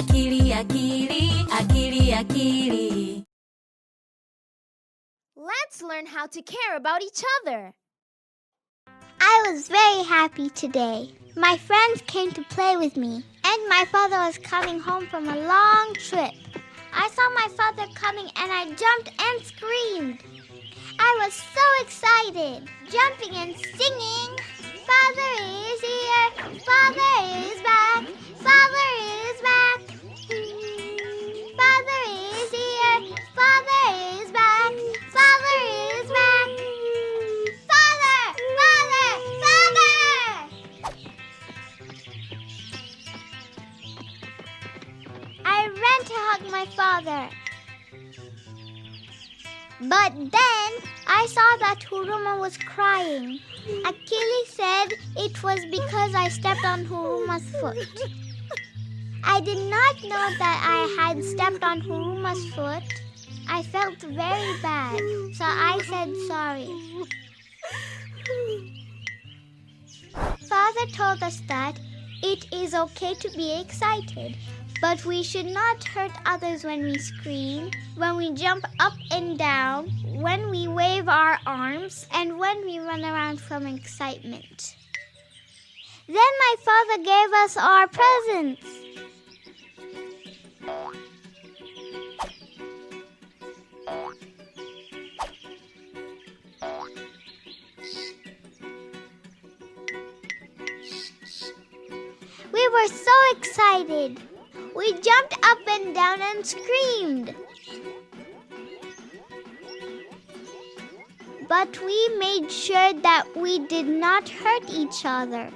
akili, akili, akili, akili. Let's learn how to care about each other. I was very happy today. My friends came to play with me, and my father was coming home from a long trip. I saw my father coming and I jumped and screamed. I was so excited, jumping and singing. Father is here, Father is back, to hug my father. But then I saw that Huruma was crying. Akili said it was because I stepped on Huruma's foot. I did not know that I had stepped on Huruma's foot. I felt very bad, so I said sorry. Father told us that it is okay to be excited, but we should not hurt others when we scream, when we jump up and down, when we wave our arms, and when we run around from excitement. Then my father gave us our presents. We were so excited. We jumped up and down and screamed. But we made sure that we did not hurt each other.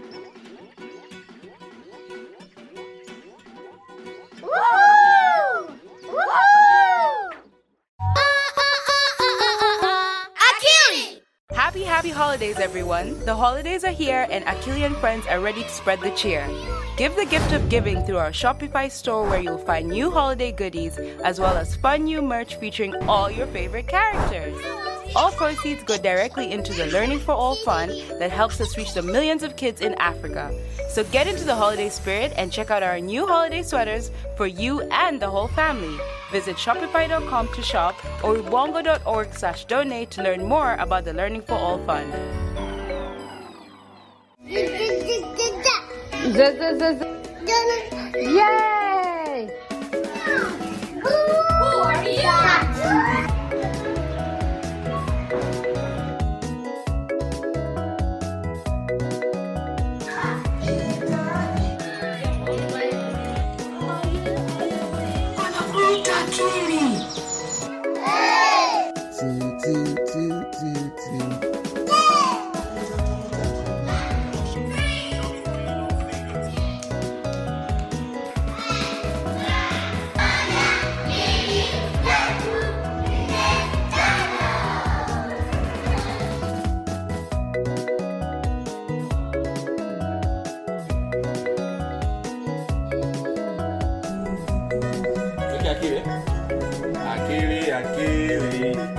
Happy, holidays, everyone! The holidays are here, and and friends are ready to spread the cheer. Give the gift of giving through our Shopify store where you'll find new holiday goodies as well as fun new merch featuring all your favorite characters. All proceeds go directly into the Learning for All Fund that helps us reach the millions of kids in Africa. So get into the holiday spirit and check out our new holiday sweaters for you and the whole family. Visit shopify.com to shop or ubongo.org slash donate to learn more about the Learning for All Fund. Yay! Two, aquí, ¿eh? Aquí, aquí, aquí.